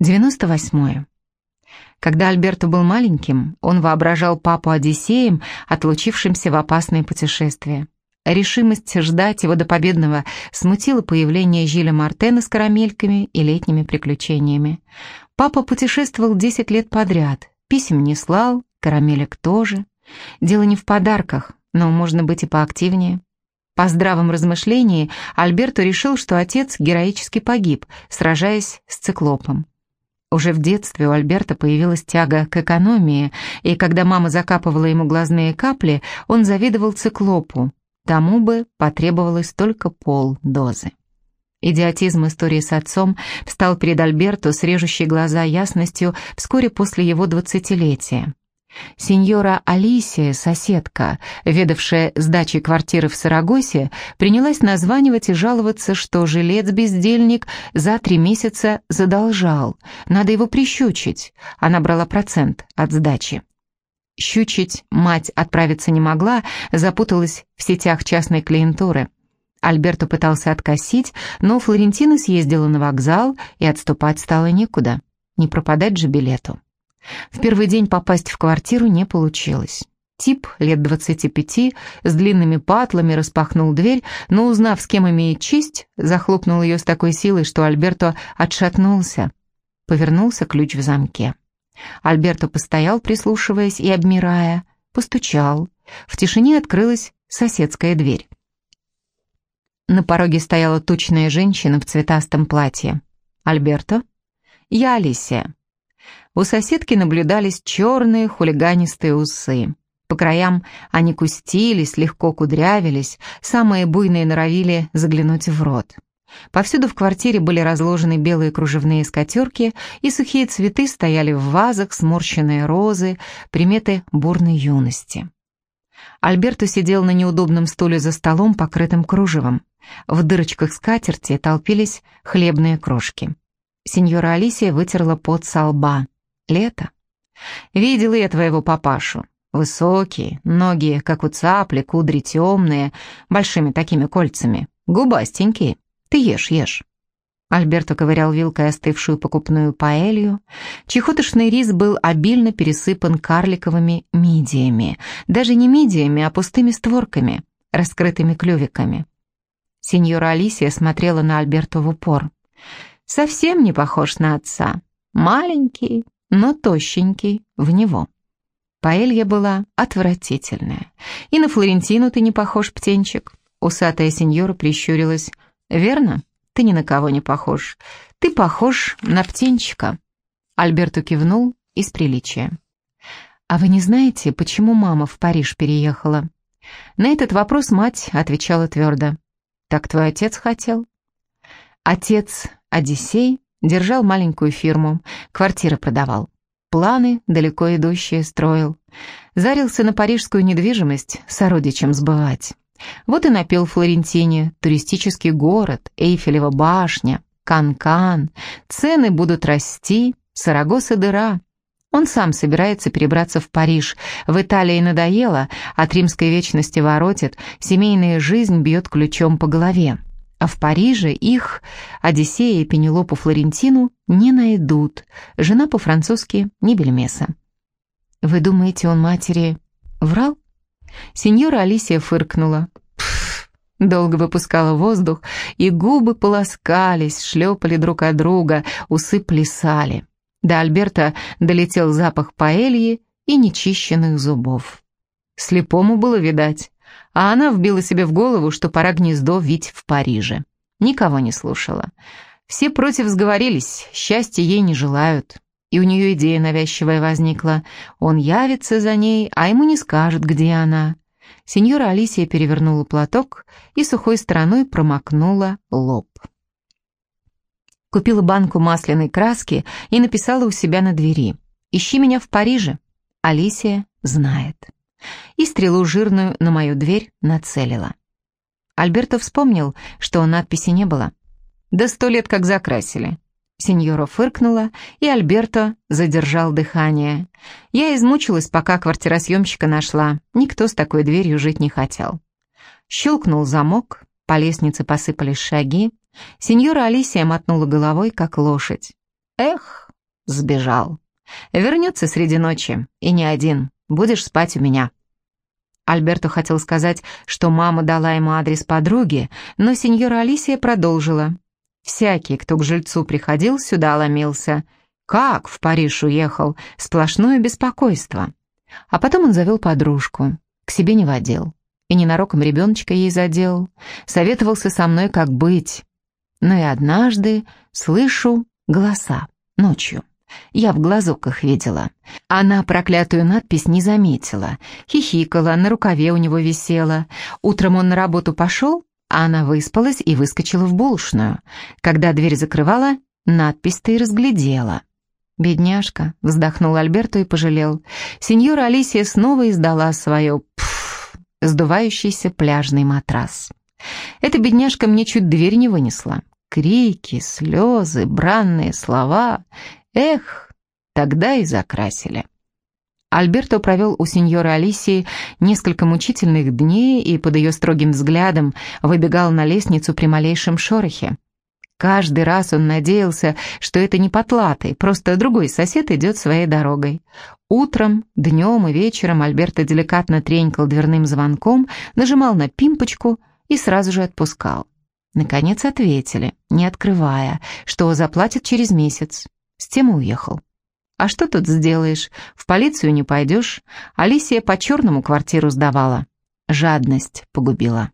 98. Когда Альберто был маленьким, он воображал папу Одиссеем, отлучившимся в опасное путешествие. Решимость ждать его до победного смутила появление Жиля Мартена с карамельками и летними приключениями. Папа путешествовал 10 лет подряд, писем не слал, карамелек тоже. Дело не в подарках, но можно быть и поактивнее. По здравом размышлении Альберто решил, что отец героически погиб, сражаясь с циклопом. Уже в детстве у Альберта появилась тяга к экономии, и когда мама закапывала ему глазные капли, он завидовал циклопу. Тому бы потребовалось только полдозы. Идиотизм истории с отцом встал перед Альберто с режущей глаза ясностью вскоре после его двадцатилетия. Сеньора Алисия, соседка, ведавшая сдачей квартиры в Сарагосе, принялась названивать и жаловаться, что жилец-бездельник за три месяца задолжал. Надо его прищучить. Она брала процент от сдачи. Щучить мать отправиться не могла, запуталась в сетях частной клиентуры. Альберто пытался откосить, но Флорентина съездила на вокзал, и отступать стало некуда. Не пропадать же билету. В первый день попасть в квартиру не получилось. Тип лет 25 с длинными патлами распахнул дверь, но, узнав, с кем имеет честь, захлопнул ее с такой силой, что Альберто отшатнулся. Повернулся ключ в замке. Альберто постоял, прислушиваясь и обмирая, постучал. В тишине открылась соседская дверь. На пороге стояла тучная женщина в цветастом платье. «Альберто?» «Я Алисия. У соседки наблюдались черные хулиганистые усы. По краям они кустились, легко кудрявились, самые буйные норовили заглянуть в рот. Повсюду в квартире были разложены белые кружевные скатерки, и сухие цветы стояли в вазах, сморщенные розы, приметы бурной юности. Альберто сидел на неудобном стуле за столом, покрытым кружевом. В дырочках скатерти толпились хлебные крошки. Сеньора Алисия вытерла пот со лба. Лето. Видела я твоего папашу. Высокий, ноги, как у цапли, кудри темные, большими такими кольцами. Губастенький. Ты ешь, ешь. Альберто ковырял вилкой остывшую покупную паэлью. Чехотошный рис был обильно пересыпан карликовыми мидиями. Даже не мидиями, а пустыми створками, раскрытыми клювиками. Сеньора Алисия смотрела на Альберто в упор. «Совсем не похож на отца. Маленький, но тощенький в него. Паэлья была отвратительная. И на Флорентину ты не похож, птенчик. Усатая сеньора прищурилась. Верно? Ты ни на кого не похож. Ты похож на птенчика. Альберту кивнул из приличия. «А вы не знаете, почему мама в Париж переехала?» На этот вопрос мать отвечала твердо. «Так твой отец хотел?» Отец Одиссей Держал маленькую фирму, квартиры продавал. Планы далеко идущие строил. Зарился на парижскую недвижимость, сородичем сбывать. Вот и напел Флорентине, туристический город, Эйфелева башня, Канкан, -кан, цены будут расти, Сарагоса дыра. Он сам собирается перебраться в Париж. В Италии надоело, от римской вечности воротит, семейная жизнь бьет ключом по голове. А в Париже их, Одиссея и Пенелопу Флорентину, не найдут. Жена по-французски не бельмеса. «Вы думаете, он матери врал?» Сеньора Алисия фыркнула. Пф, долго выпускала воздух, и губы полоскались, шлепали друг от друга, усы плясали. До Альберта долетел запах паэльи и нечищенных зубов. Слепому было видать а она вбила себе в голову, что пора гнездо вить в Париже. Никого не слушала. Все против сговорились, счастья ей не желают. И у нее идея навязчивая возникла. Он явится за ней, а ему не скажет, где она. Сеньора Алисия перевернула платок и сухой стороной промокнула лоб. Купила банку масляной краски и написала у себя на двери. «Ищи меня в Париже». Алисия знает и стрелу жирную на мою дверь нацелила. Альберто вспомнил, что надписи не было. «Да сто лет как закрасили». Сеньора фыркнула, и Альберто задержал дыхание. Я измучилась, пока квартиросъемщика нашла. Никто с такой дверью жить не хотел. Щелкнул замок, по лестнице посыпались шаги. Сеньора Алисия мотнула головой, как лошадь. «Эх, сбежал. Вернется среди ночи, и не один. Будешь спать у меня». Альберто хотел сказать, что мама дала ему адрес подруги, но сеньора Алисия продолжила. Всякий, кто к жильцу приходил, сюда ломился. Как в Париж уехал? Сплошное беспокойство. А потом он завел подружку. К себе не водил. И ненароком ребеночка ей задел. Советовался со мной, как быть. Но и однажды слышу голоса ночью. Я в глазок их видела. Она проклятую надпись не заметила. Хихикала, на рукаве у него висела. Утром он на работу пошел, а она выспалась и выскочила в булочную. Когда дверь закрывала, надпись-то и разглядела. «Бедняжка», — вздохнул Альберто и пожалел. Сеньора Алисия снова издала свое «пф», сдувающийся пляжный матрас. Эта бедняжка мне чуть дверь не вынесла. Крики, слезы, бранные слова. Эх, тогда и закрасили. Альберто провел у сеньоры Алисии несколько мучительных дней и под ее строгим взглядом выбегал на лестницу при малейшем шорохе. Каждый раз он надеялся, что это не потлатый, просто другой сосед идет своей дорогой. Утром, днем и вечером Альберто деликатно тренькал дверным звонком, нажимал на пимпочку и сразу же отпускал. Наконец ответили, не открывая, что заплатят через месяц. С тем и уехал. А что тут сделаешь? В полицию не пойдешь. Алисия по черному квартиру сдавала. Жадность погубила.